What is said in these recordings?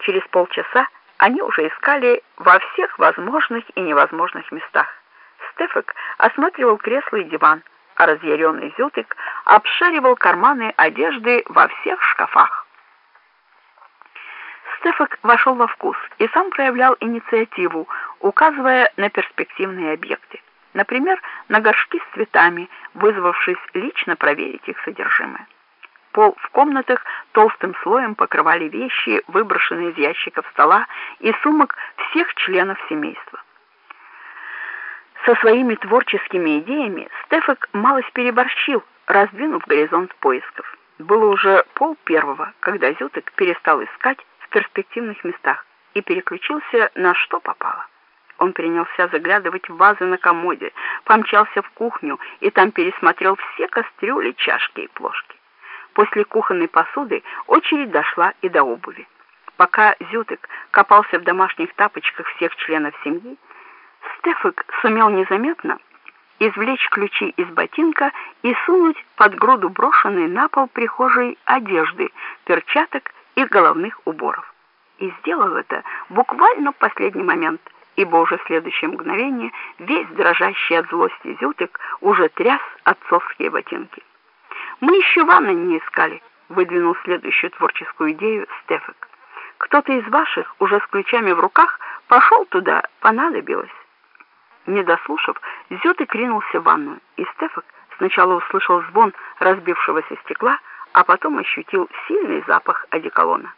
Через полчаса они уже искали во всех возможных и невозможных местах. Стефик осматривал кресло и диван, а разъяренный Зютык обшаривал карманы одежды во всех шкафах. Стефик вошел во вкус и сам проявлял инициативу, указывая на перспективные объекты. Например, на горшки с цветами, вызвавшись лично проверить их содержимое. Пол в комнатах толстым слоем покрывали вещи, выброшенные из ящиков стола и сумок всех членов семейства. Со своими творческими идеями Стефак малость переборщил, раздвинув горизонт поисков. Было уже пол первого, когда Зютек перестал искать в перспективных местах и переключился на что попало. Он принялся заглядывать в вазы на комоде, помчался в кухню и там пересмотрел все кастрюли, чашки и плошки. После кухонной посуды очередь дошла и до обуви. Пока Зютык копался в домашних тапочках всех членов семьи, Стефик сумел незаметно извлечь ключи из ботинка и сунуть под груду брошенной на пол прихожей одежды, перчаток и головных уборов. И сделал это буквально в последний момент, ибо уже в следующее мгновение весь дрожащий от злости Зютык уже тряс отцовские ботинки. «Мы еще ванны не искали», — выдвинул следующую творческую идею Стефик. «Кто-то из ваших уже с ключами в руках пошел туда, понадобилось». Не дослушав, Зютык ринулся в ванную, и Стефик сначала услышал звон разбившегося стекла, а потом ощутил сильный запах одеколона.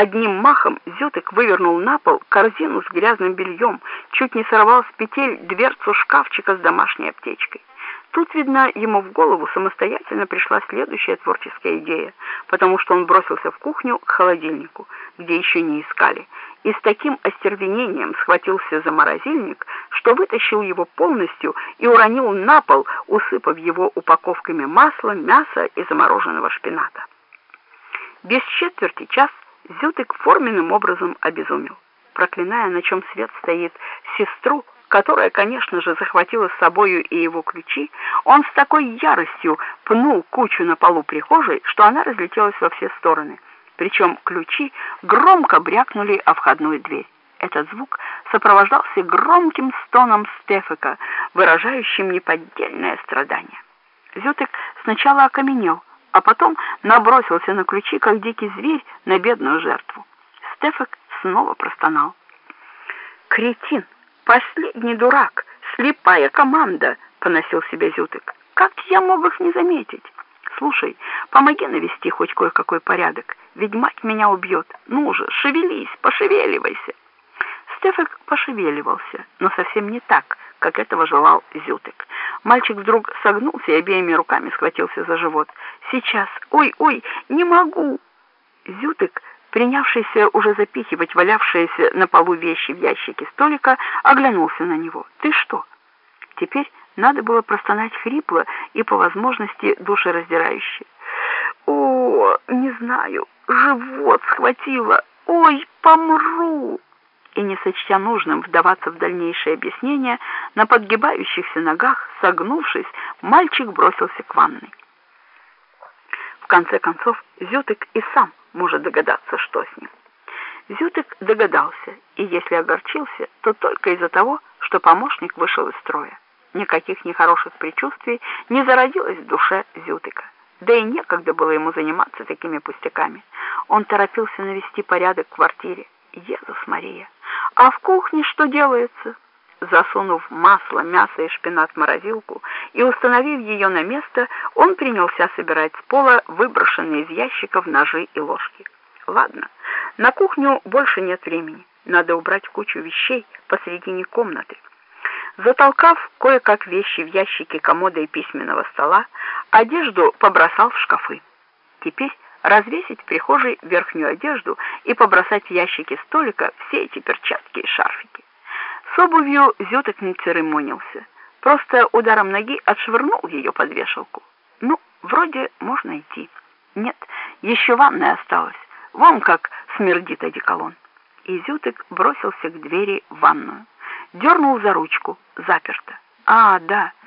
Одним махом Зютык вывернул на пол корзину с грязным бельем, чуть не сорвал с петель дверцу шкафчика с домашней аптечкой. Тут, видно, ему в голову самостоятельно пришла следующая творческая идея, потому что он бросился в кухню к холодильнику, где еще не искали, и с таким остервенением схватился за морозильник, что вытащил его полностью и уронил на пол, усыпав его упаковками масла, мяса и замороженного шпината. Без четверти час Зютык форменным образом обезумел. Проклиная, на чем свет стоит, сестру, которая, конечно же, захватила с собою и его ключи, он с такой яростью пнул кучу на полу прихожей, что она разлетелась во все стороны. Причем ключи громко брякнули о входную дверь. Этот звук сопровождался громким стоном Стефика, выражающим неподдельное страдание. Зютык сначала окаменел, а потом набросился на ключи, как дикий зверь, на бедную жертву. Стефик снова простонал. «Кретин! Последний дурак! Слепая команда!» — поносил себя Зютык. «Как я мог их не заметить? Слушай, помоги навести хоть кое-какой порядок, ведь мать меня убьет. Ну же, шевелись, пошевеливайся!» Стефик пошевеливался, но совсем не так, как этого желал Зютык. Мальчик вдруг согнулся и обеими руками схватился за живот. «Сейчас! Ой, ой, не могу!» Зютык, принявшийся уже запихивать валявшиеся на полу вещи в ящике столика, оглянулся на него. «Ты что?» Теперь надо было простонать хрипло и, по возможности, душераздирающе. «О, не знаю, живот схватило! Ой, помру!» И, не сочтя нужным вдаваться в дальнейшее объяснение, на подгибающихся ногах, согнувшись, мальчик бросился к ванной. В конце концов, Зютык и сам может догадаться, что с ним. Зютык догадался, и если огорчился, то только из-за того, что помощник вышел из строя. Никаких нехороших предчувствий не зародилось в душе Зютыка. Да и некогда было ему заниматься такими пустяками. Он торопился навести порядок в квартире. Иисус Мария! А в кухне что делается? Засунув масло, мясо и шпинат в морозилку и установив ее на место, он принялся собирать с пола выброшенные из ящиков ножи и ложки. Ладно, на кухню больше нет времени. Надо убрать кучу вещей посредине комнаты. Затолкав кое-как вещи в ящики комода и письменного стола, одежду побросал в шкафы. Теперь развесить в прихожей верхнюю одежду и побросать в ящики столика все эти перчатки и шарфики. С обувью Зюток не церемонился, просто ударом ноги отшвырнул ее под вешалку. Ну, вроде можно идти. Нет, еще ванная осталась, вон как смердит одеколон. И Зюток бросился к двери в ванную. Дернул за ручку, заперто. А, да,